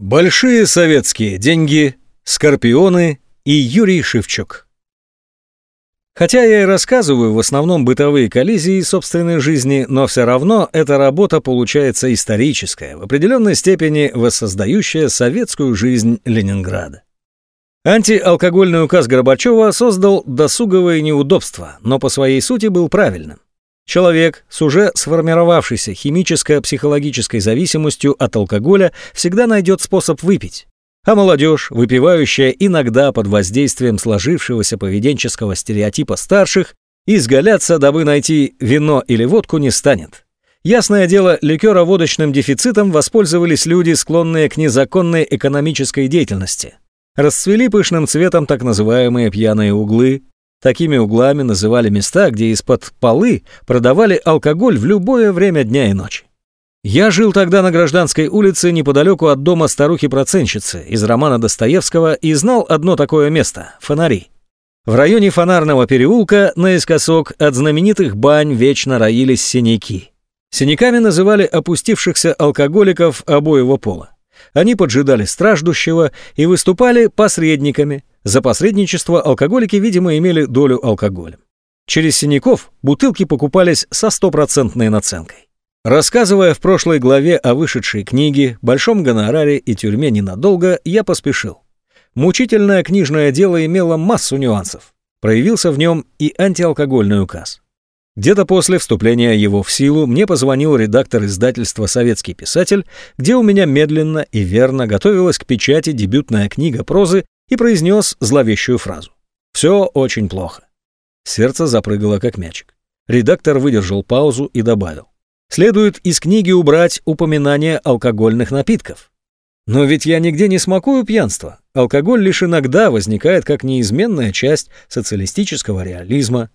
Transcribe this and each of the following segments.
Большие советские деньги, Скорпионы и Юрий Шевчук. Хотя я и рассказываю в основном бытовые коллизии собственной жизни, но все равно эта работа получается историческая, в определенной степени воссоздающая советскую жизнь Ленинграда. Антиалкогольный указ Горбачева создал досуговые неудобства, но по своей сути был правильным. Человек с уже сформировавшейся химическо-психологической зависимостью от алкоголя всегда найдет способ выпить. А молодежь, выпивающая иногда под воздействием сложившегося поведенческого стереотипа старших, изгаляться, дабы найти вино или водку, не станет. Ясное дело, ликероводочным дефицитом воспользовались люди, склонные к незаконной экономической деятельности. Расцвели пышным цветом так называемые пьяные углы, Такими углами называли места, где из-под полы продавали алкоголь в любое время дня и ночи. Я жил тогда на Гражданской улице неподалеку от дома старухи-проценщицы из романа Достоевского и знал одно такое место – фонари. В районе фонарного переулка наискосок от знаменитых бань вечно роились синяки. Синяками называли опустившихся алкоголиков обоего пола. Они поджидали страждущего и выступали посредниками, за посредничество алкоголики, видимо, имели долю алкоголя. Через синяков бутылки покупались со стопроцентной наценкой. Рассказывая в прошлой главе о вышедшей книге, большом гонораре и тюрьме ненадолго, я поспешил. Мучительное книжное дело имело массу нюансов. Проявился в нем и антиалкогольный указ. Где-то после вступления его в силу мне позвонил редактор издательства «Советский писатель», где у меня медленно и верно готовилась к печати дебютная книга прозы и произнес зловещую фразу. «Все очень плохо». Сердце запрыгало, как мячик. Редактор выдержал паузу и добавил. «Следует из книги убрать упоминание алкогольных напитков. Но ведь я нигде не смакую пьянство. Алкоголь лишь иногда возникает как неизменная часть социалистического реализма.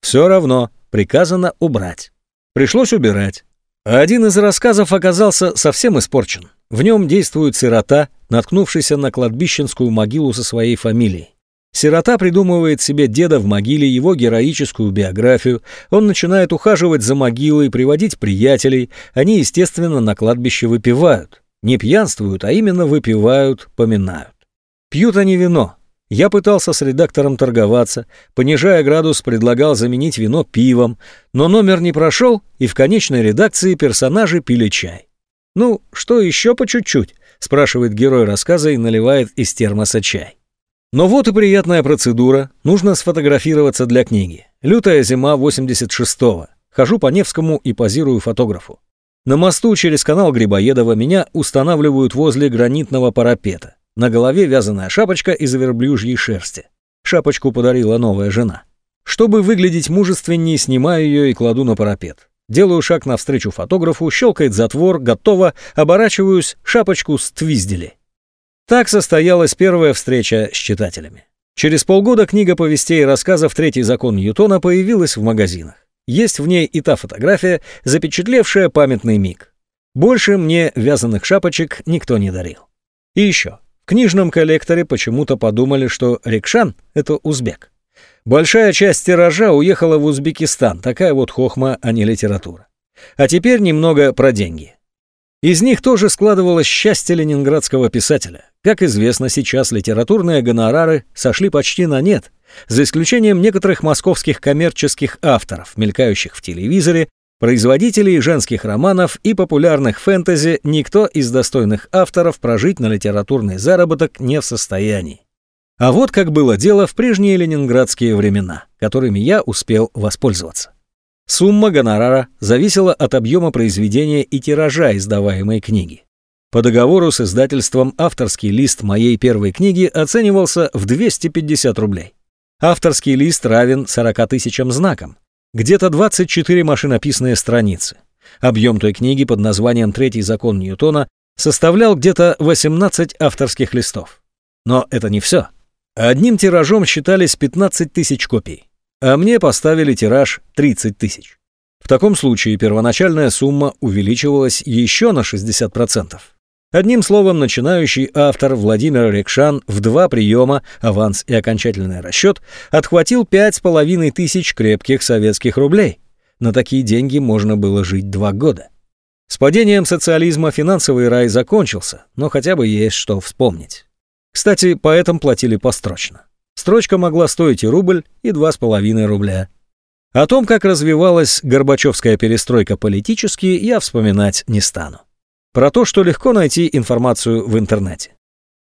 Все равно приказано убрать. Пришлось убирать. Один из рассказов оказался совсем испорчен. В нем действует сирота, наткнувшийся на кладбищенскую могилу со своей фамилией. Сирота придумывает себе деда в могиле, его героическую биографию. Он начинает ухаживать за могилой, приводить приятелей. Они, естественно, на кладбище выпивают. Не пьянствуют, а именно выпивают, поминают. Пьют они вино. Я пытался с редактором торговаться, понижая градус, предлагал заменить вино пивом, но номер не прошел, и в конечной редакции персонажи пили чай. «Ну, что еще по чуть-чуть?» — спрашивает герой рассказа и наливает из термоса чай. Но вот и приятная процедура. Нужно сфотографироваться для книги. Лютая зима 86-го. Хожу по Невскому и позирую фотографу. На мосту через канал Грибоедова меня устанавливают возле гранитного парапета. На голове вязаная шапочка из верблюжьей шерсти. Шапочку подарила новая жена. Чтобы выглядеть мужественнее, снимаю ее и кладу на парапет. Делаю шаг навстречу фотографу, щелкает затвор, готово, оборачиваюсь, шапочку ствиздили. Так состоялась первая встреча с читателями. Через полгода книга повестей и рассказов «Третий закон Ньютона» появилась в магазинах. Есть в ней и та фотография, запечатлевшая памятный миг. Больше мне вязаных шапочек никто не дарил. И еще. Книжном коллекторе почему-то подумали, что Рикшан — это узбек. Большая часть тиража уехала в Узбекистан, такая вот хохма, а не литература. А теперь немного про деньги. Из них тоже складывалось счастье ленинградского писателя. Как известно, сейчас литературные гонорары сошли почти на нет, за исключением некоторых московских коммерческих авторов, мелькающих в телевизоре, производителей женских романов и популярных фэнтези, никто из достойных авторов прожить на литературный заработок не в состоянии. А вот как было дело в прежние ленинградские времена, которыми я успел воспользоваться. Сумма гонорара зависела от объема произведения и тиража издаваемой книги. По договору с издательством авторский лист моей первой книги оценивался в 250 рублей. Авторский лист равен 40 тысячам знакам, где-то 24 машинописные страницы. Объем той книги под названием «Третий закон Ньютона» составлял где-то 18 авторских листов. Но это не все. Одним тиражом считались 15 тысяч копий, а мне поставили тираж 30 тысяч. В таком случае первоначальная сумма увеличивалась еще на 60%. Одним словом, начинающий автор Владимир Рекшан в два приема, аванс и окончательный расчет, отхватил пять с половиной тысяч крепких советских рублей. На такие деньги можно было жить два года. С падением социализма финансовый рай закончился, но хотя бы есть что вспомнить. Кстати, поэтам платили построчно. Строчка могла стоить и рубль, и два с половиной рубля. О том, как развивалась Горбачевская перестройка политически, я вспоминать не стану. Про то, что легко найти информацию в интернете.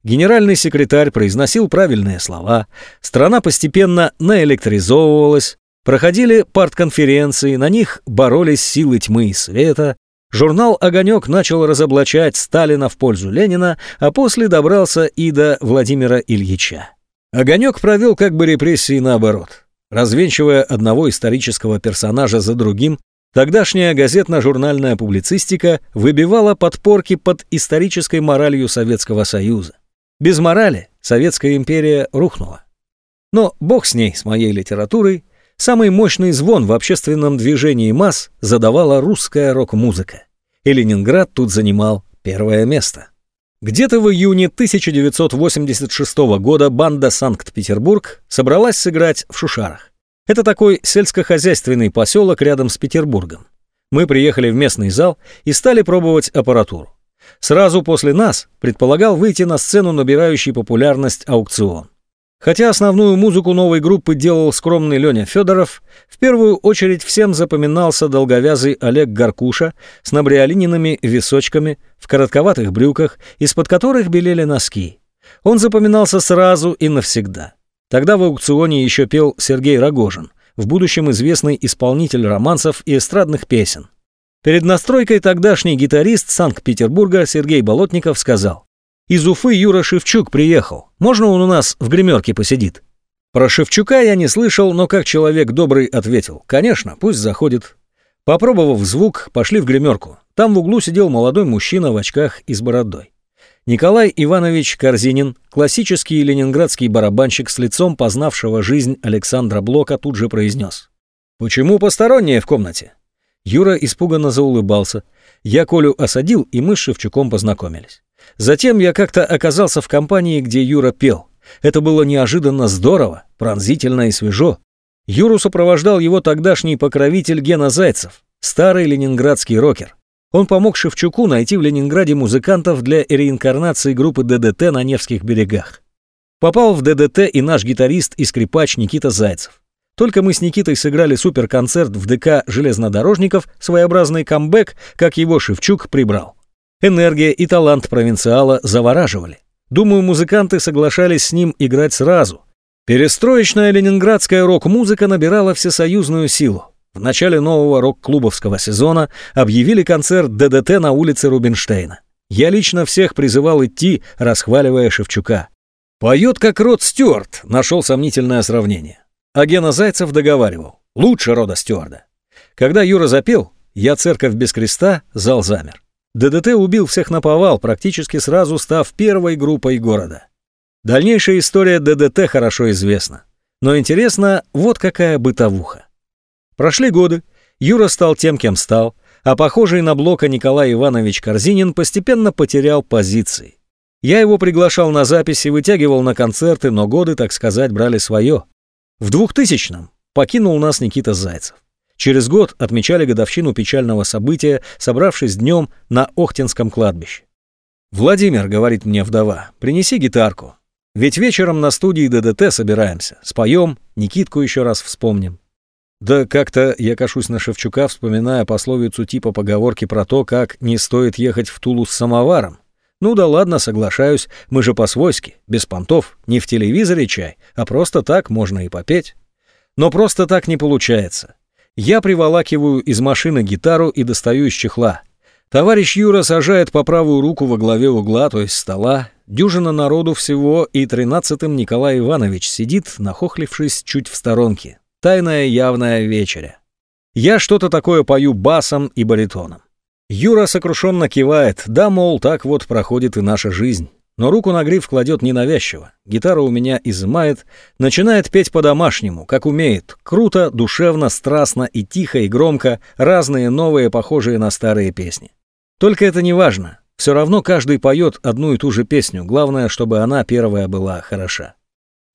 Генеральный секретарь произносил правильные слова, страна постепенно наэлектризовывалась, проходили партконференции, на них боролись силы тьмы и света, журнал «Огонек» начал разоблачать Сталина в пользу Ленина, а после добрался и до Владимира Ильича. «Огонек» провел как бы репрессии наоборот. Развенчивая одного исторического персонажа за другим, тогдашняя газетно-журнальная публицистика выбивала подпорки под исторической моралью Советского Союза. Без морали Советская империя рухнула. Но бог с ней, с моей литературой, самый мощный звон в общественном движении масс задавала русская рок-музыка. И Ленинград тут занимал первое место. Где-то в июне 1986 года банда «Санкт-Петербург» собралась сыграть в Шушарах. Это такой сельскохозяйственный поселок рядом с Петербургом. Мы приехали в местный зал и стали пробовать аппаратуру. Сразу после нас предполагал выйти на сцену набирающий популярность аукцион. Хотя основную музыку новой группы делал скромный Леня Федоров, в первую очередь всем запоминался долговязый Олег Гаркуша с набриолиниными височками, в коротковатых брюках, из-под которых белели носки. Он запоминался сразу и навсегда. Тогда в аукционе еще пел Сергей Рогожин, в будущем известный исполнитель романсов и эстрадных песен. Перед настройкой тогдашний гитарист Санкт-Петербурга Сергей Болотников сказал, «Из Уфы Юра Шевчук приехал. Можно он у нас в гримерке посидит?» Про Шевчука я не слышал, но как человек добрый ответил, «Конечно, пусть заходит». Попробовав звук, пошли в гримерку. Там в углу сидел молодой мужчина в очках и с бородой. Николай Иванович Корзинин, классический ленинградский барабанщик с лицом познавшего жизнь Александра Блока, тут же произнес. «Почему посторонние в комнате? Юра испуганно заулыбался. Я Колю осадил, и мы с Шевчуком познакомились. Затем я как-то оказался в компании, где Юра пел. Это было неожиданно здорово, пронзительно и свежо. Юру сопровождал его тогдашний покровитель Гена Зайцев, старый ленинградский рокер. Он помог Шевчуку найти в Ленинграде музыкантов для реинкарнации группы ДДТ на Невских берегах. Попал в ДДТ и наш гитарист и скрипач Никита Зайцев. Только мы с Никитой сыграли суперконцерт в ДК железнодорожников, своеобразный камбэк, как его Шевчук прибрал. Энергия и талант провинциала завораживали. Думаю, музыканты соглашались с ним играть сразу. Перестроечная ленинградская рок-музыка набирала всесоюзную силу. В начале нового рок-клубовского сезона объявили концерт ДДТ на улице Рубинштейна. Я лично всех призывал идти, расхваливая Шевчука. «Поет как Род Стюарт», — нашел сомнительное сравнение. А Гена Зайцев договаривал. Лучше рода стюарда. Когда Юра запел «Я церковь без креста», зал замер. ДДТ убил всех на повал, практически сразу став первой группой города. Дальнейшая история ДДТ хорошо известна. Но интересно, вот какая бытовуха. Прошли годы, Юра стал тем, кем стал, а похожий на Блока Николай Иванович Корзинин постепенно потерял позиции. Я его приглашал на записи, вытягивал на концерты, но годы, так сказать, брали свое. В 2000-м покинул нас Никита Зайцев. Через год отмечали годовщину печального события, собравшись днем на Охтинском кладбище. «Владимир», — говорит мне вдова, — «принеси гитарку. Ведь вечером на студии ДДТ собираемся. Споем, Никитку еще раз вспомним». Да как-то я кашусь на Шевчука, вспоминая пословицу типа поговорки про то, как не стоит ехать в Тулу с самоваром. Ну да ладно, соглашаюсь, мы же по-свойски, без понтов, не в телевизоре чай, а просто так можно и попеть. Но просто так не получается. Я приволакиваю из машины гитару и достаю из чехла. Товарищ Юра сажает по правую руку во главе угла, то есть стола. Дюжина народу всего, и тринадцатым Николай Иванович сидит, нахохлившись чуть в сторонке. Тайная явная вечеря. Я что-то такое пою басом и баритоном. Юра сокрушенно кивает, да, мол, так вот проходит и наша жизнь. Но руку на гриф кладет ненавязчиво. Гитара у меня изымает, начинает петь по-домашнему, как умеет. Круто, душевно, страстно и тихо, и громко, разные новые, похожие на старые песни. Только это не важно. Все равно каждый поет одну и ту же песню, главное, чтобы она первая была хороша.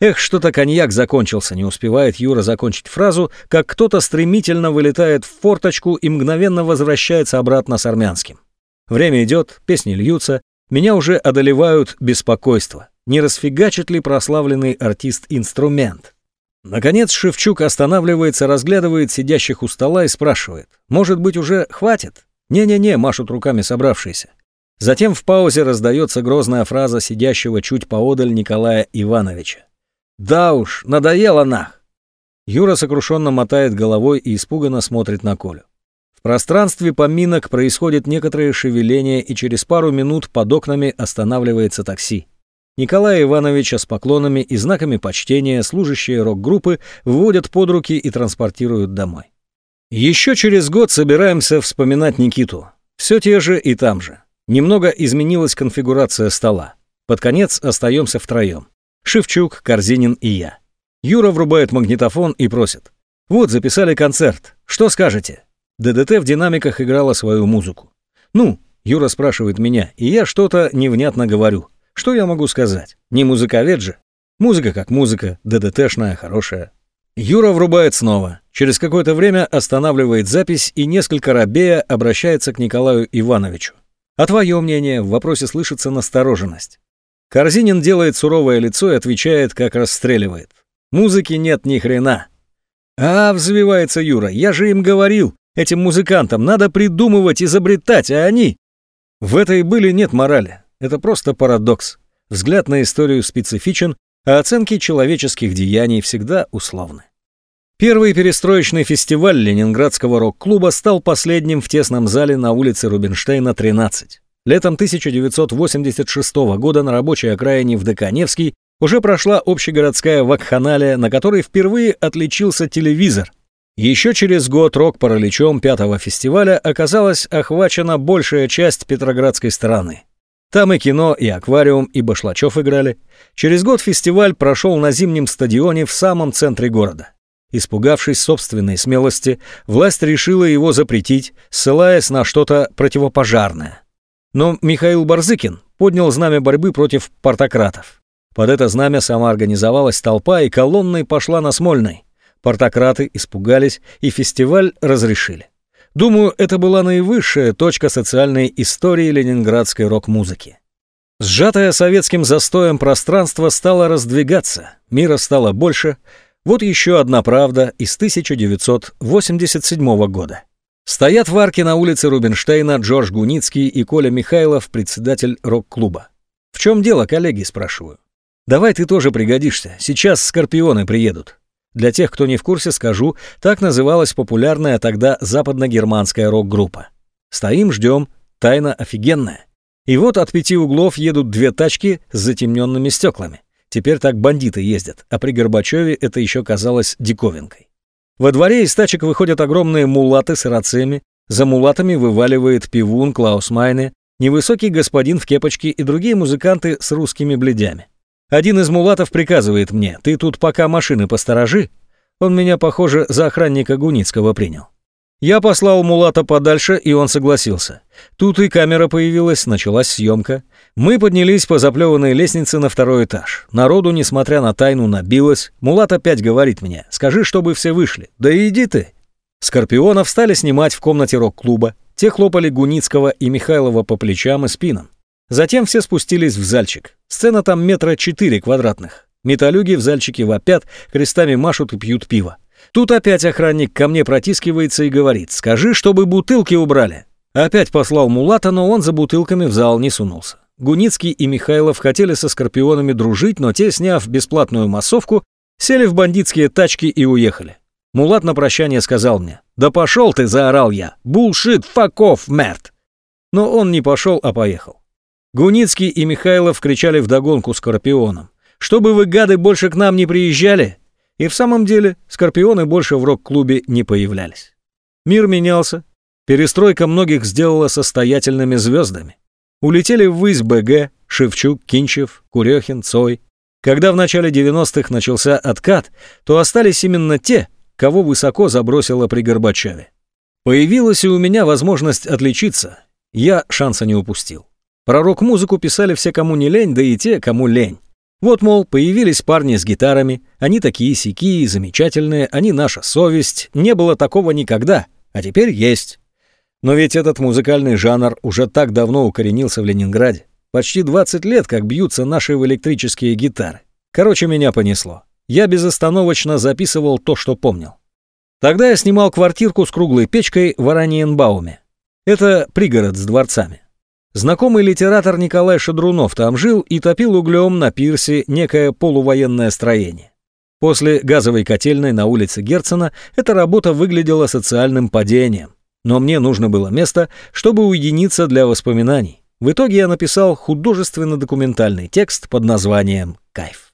Эх, что-то коньяк закончился, не успевает Юра закончить фразу, как кто-то стремительно вылетает в форточку и мгновенно возвращается обратно с армянским. Время идет, песни льются, меня уже одолевают беспокойство. Не расфигачит ли прославленный артист инструмент? Наконец Шевчук останавливается, разглядывает сидящих у стола и спрашивает. «Может быть, уже хватит?» «Не-не-не», — машут руками собравшиеся. Затем в паузе раздается грозная фраза сидящего чуть поодаль Николая Ивановича. Да уж, надоело нах. Юра сокрушенно мотает головой и испуганно смотрит на Колю. В пространстве поминок происходит некоторое шевеление, и через пару минут под окнами останавливается такси. Николая Ивановича с поклонами и знаками почтения служащие рок-группы выводят под руки и транспортируют домой. Еще через год собираемся вспоминать Никиту. Все те же и там же. Немного изменилась конфигурация стола. Под конец остаемся втроем. Шевчук, Корзинин и я. Юра врубает магнитофон и просит. «Вот, записали концерт. Что скажете?» ДДТ в динамиках играла свою музыку. «Ну?» — Юра спрашивает меня, и я что-то невнятно говорю. Что я могу сказать? Не музыковед же. Музыка как музыка, ДДТшная, хорошая. Юра врубает снова. Через какое-то время останавливает запись и несколько рабея обращается к Николаю Ивановичу. А твое мнение? В вопросе слышится настороженность. Корзинин делает суровое лицо и отвечает, как расстреливает. Музыки нет ни хрена. А, взвивается Юра, я же им говорил, этим музыкантам надо придумывать, изобретать, а они... В этой были нет морали. Это просто парадокс. Взгляд на историю специфичен, а оценки человеческих деяний всегда условны. Первый перестроечный фестиваль Ленинградского рок-клуба стал последним в тесном зале на улице Рубинштейна, 13. Летом 1986 года на рабочей окраине в Деканевский уже прошла общегородская вакханалия, на которой впервые отличился телевизор. Еще через год рок-параличом пятого фестиваля оказалась охвачена большая часть Петроградской стороны. Там и кино, и аквариум, и Башлачев играли. Через год фестиваль прошел на зимнем стадионе в самом центре города. Испугавшись собственной смелости, власть решила его запретить, ссылаясь на что-то противопожарное. Но Михаил Барзыкин поднял знамя борьбы против портократов. Под это знамя сама организовалась толпа и колонной пошла на Смольный. Портократы испугались и фестиваль разрешили. Думаю, это была наивысшая точка социальной истории ленинградской рок-музыки. Сжатое советским застоем пространство стало раздвигаться, мира стало больше. Вот еще одна правда из 1987 года. Стоят в арке на улице Рубинштейна Джордж Гуницкий и Коля Михайлов, председатель рок-клуба. «В чем дело, коллеги?» – спрашиваю. «Давай ты тоже пригодишься. Сейчас скорпионы приедут». Для тех, кто не в курсе, скажу, так называлась популярная тогда западно-германская рок-группа. Стоим, ждем, тайна офигенная. И вот от пяти углов едут две тачки с затемненными стеклами. Теперь так бандиты ездят, а при Горбачеве это еще казалось диковинкой. Во дворе из тачек выходят огромные мулаты с рациями, за мулатами вываливает пивун Клаус Майне, невысокий господин в кепочке и другие музыканты с русскими бледями. Один из мулатов приказывает мне, ты тут пока машины посторожи. Он меня, похоже, за охранника Гуницкого принял. Я послал Мулата подальше, и он согласился. Тут и камера появилась, началась съемка. Мы поднялись по заплеванной лестнице на второй этаж. Народу, несмотря на тайну, набилось. Мулат опять говорит мне, скажи, чтобы все вышли. Да иди ты. Скорпионов стали снимать в комнате рок-клуба. Те хлопали Гуницкого и Михайлова по плечам и спинам. Затем все спустились в зальчик. Сцена там метра четыре квадратных. Металюги в зальчике вопят, крестами машут и пьют пиво. Тут опять охранник ко мне протискивается и говорит, скажи, чтобы бутылки убрали. Опять послал Мулата, но он за бутылками в зал не сунулся. Гуницкий и Михайлов хотели со скорпионами дружить, но те, сняв бесплатную массовку, сели в бандитские тачки и уехали. Мулат на прощание сказал мне, «Да пошел ты!» – заорал я. «Булшит, факов, мерт!» Но он не пошел, а поехал. Гуницкий и Михайлов кричали вдогонку скорпионам. «Чтобы вы, гады, больше к нам не приезжали!» И в самом деле скорпионы больше в рок-клубе не появлялись. Мир менялся. Перестройка многих сделала состоятельными звездами. Улетели ввысь БГ, Шевчук, Кинчев, Курехин, Цой. Когда в начале 90-х начался откат, то остались именно те, кого высоко забросило при Горбачеве. Появилась и у меня возможность отличиться. Я шанса не упустил. Про рок-музыку писали все, кому не лень, да и те, кому лень. Вот, мол, появились парни с гитарами, они такие сякие, замечательные, они наша совесть, не было такого никогда, а теперь есть. Но ведь этот музыкальный жанр уже так давно укоренился в Ленинграде. Почти 20 лет, как бьются наши электрические гитары. Короче, меня понесло. Я безостановочно записывал то, что помнил. Тогда я снимал квартирку с круглой печкой в Ораниенбауме. Это пригород с дворцами. Знакомый литератор Николай Шадрунов там жил и топил углем на пирсе некое полувоенное строение. После газовой котельной на улице Герцена эта работа выглядела социальным падением. Но мне нужно было место, чтобы уединиться для воспоминаний. В итоге я написал художественно-документальный текст под названием «Кайф».